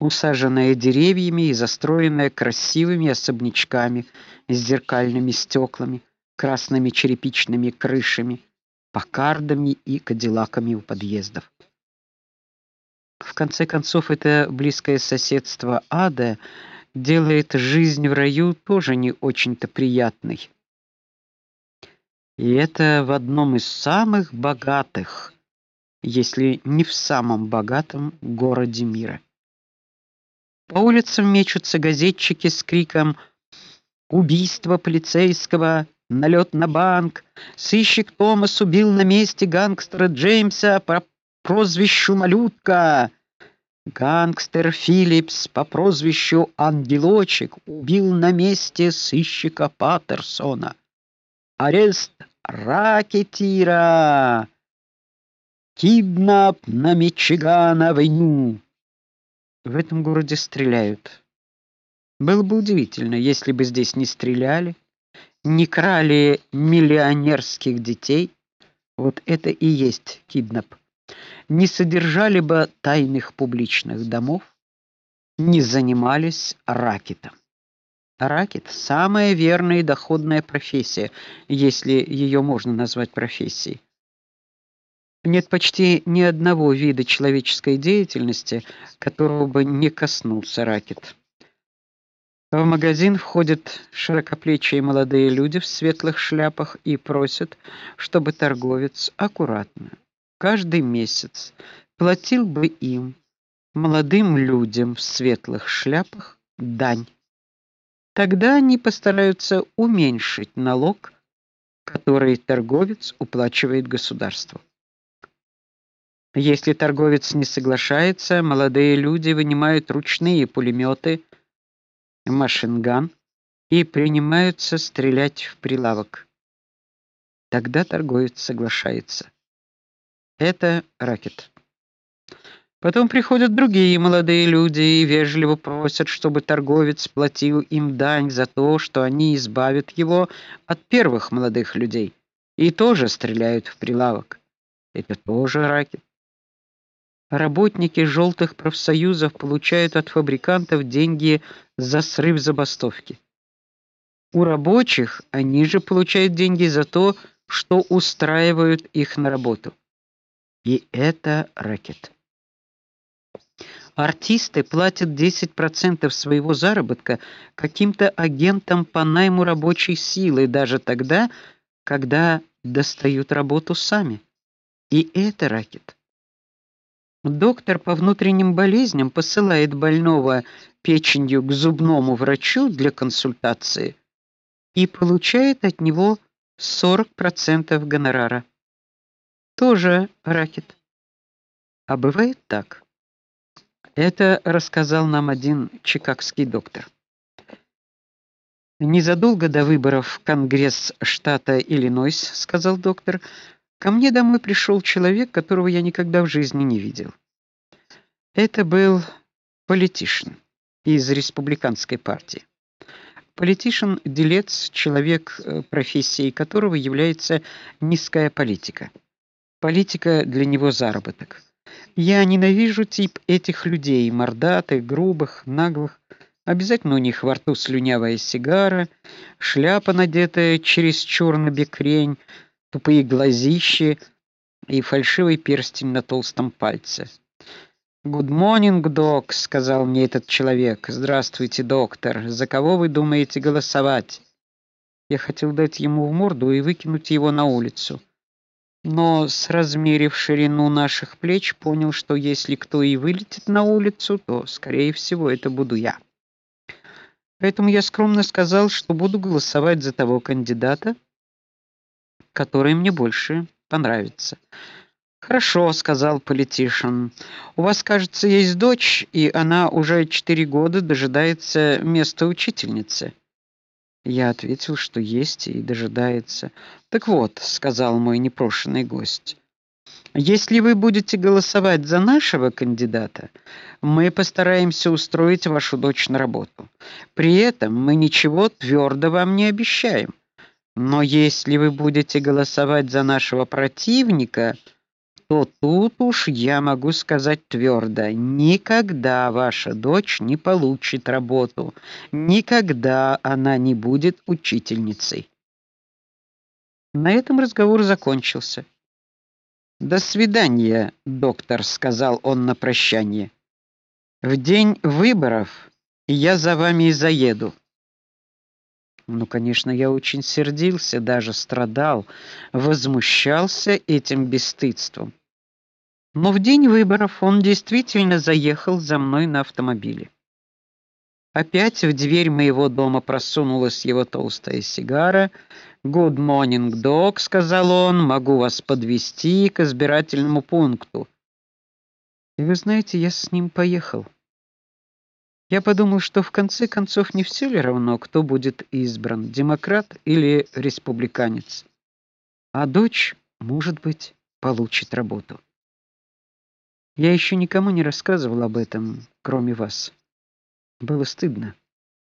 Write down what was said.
усаженная деревьями и застроенная красивыми особнячками с зеркальными стеклами, красными черепичными крышами, покардами и кадиллаками у подъездов. В конце концов, это близкое соседство ада делает жизнь в раю тоже не очень-то приятной. И это в одном из самых богатых, если не в самом богатом городе мира. По улицам мечутся газетчики с криком: "Убийство полицейского! Налет на банк! Сыщик Томас убил на месте гангстера Джеймса по прозвищу Малютка!" Гангстер Филлипс по прозвищу Ангелочек убил на месте сыщика Паттерсона. Арест ракетира. Киднап на Мичигана войну. В этом городе стреляют. Было бы удивительно, если бы здесь не стреляли, не крали миллионерских детей. Вот это и есть киднап. Не содержали бы тайных публичных домов, не занимались ракетом. Ракет самая верная и доходная профессия, если ее можно назвать профессией. Нет почти ни одного вида человеческой деятельности, которого бы не коснулся ракет. В магазин входят широкоплечие молодые люди в светлых шляпах и просят, чтобы торговец аккуратно каждый месяц платил бы им, молодым людям в светлых шляпах, дань. Тогда они постараются уменьшить налог, который торговец уплачивает государству. Если торговец не соглашается, молодые люди вынимают ручные пулеметы, машинган и принимаются стрелять в прилавок. Тогда торговец соглашается. Это ракет. Потом приходят другие молодые люди и вежливо просят, чтобы торговец платил им дань за то, что они избавят его от первых молодых людей, и тоже стреляют в прилавок. Это тоже ракет. Работники желтых профсоюзов получают от фабрикантов деньги за срыв забастовки. У рабочих они же получают деньги за то, что устраивают их на работу. И это ракет. Артисты платят 10% своего заработка каким-то агентам по найму рабочей силы даже тогда, когда достают работу сами. И это ракет. Доктор по внутренним болезням посылает больного печенью к зубному врачу для консультации и получает от него 40% гонорара. Тоже ракет. А бывает так. Это рассказал нам один чикагский доктор. Незадолго до выборов в Конгресс штата Иллинойс, сказал доктор, ко мне домой пришел человек, которого я никогда в жизни не видел. Это был политишн из республиканской партии. Политишн делец, человек, э, профессией которого является низкая политика. Политика для него заработок. Я ненавижу тип этих людей, мордатых, грубых, наглых. Обязательно у них во рту слюнявая сигара, шляпа надетая через черный бекрень, тупые глазищи и фальшивый перстень на толстом пальце. "Good morning, док", сказал мне этот человек. "Здравствуйте, доктор. За кого вы думаете голосовать?" Я хотел дать ему в морду и выкинуть его на улицу но, сразмерив ширину наших плеч, понял, что если кто и вылетит на улицу, то скорее всего это буду я. Поэтому я скромно сказал, что буду голосовать за того кандидата, который мне больше понравится. Хорошо, сказал политишин. У вас, кажется, есть дочь, и она уже четыре года дожидается места учительницы. Я ответил, что есть и дожидается. Так вот, сказал мой непрошенный гость. Если вы будете голосовать за нашего кандидата, мы постараемся устроить вашу дочь на работу. При этом мы ничего твердо вам не обещаем. Но если вы будете голосовать за нашего противника, то тут уж я могу сказать твердо: никогда ваша дочь не получит работу, никогда она не будет учительницей. На этом разговор закончился. До свидания, доктор, сказал он на прощание. В день выборов я за вами и заеду. Ну, конечно, я очень сердился, даже страдал, возмущался этим бесстыдством. Но в день выборов он действительно заехал за мной на автомобиле. Опять в дверь моего дома просунулась его толстая сигара. "Good morning, док", сказал он. "Могу вас подвести к избирательному пункту". И вы знаете, я с ним поехал. Я подумал, что в конце концов не все ли равно, кто будет избран, демократ или республиканец. А дочь, может быть, получит работу. Я еще никому не рассказывал об этом, кроме вас. Было стыдно.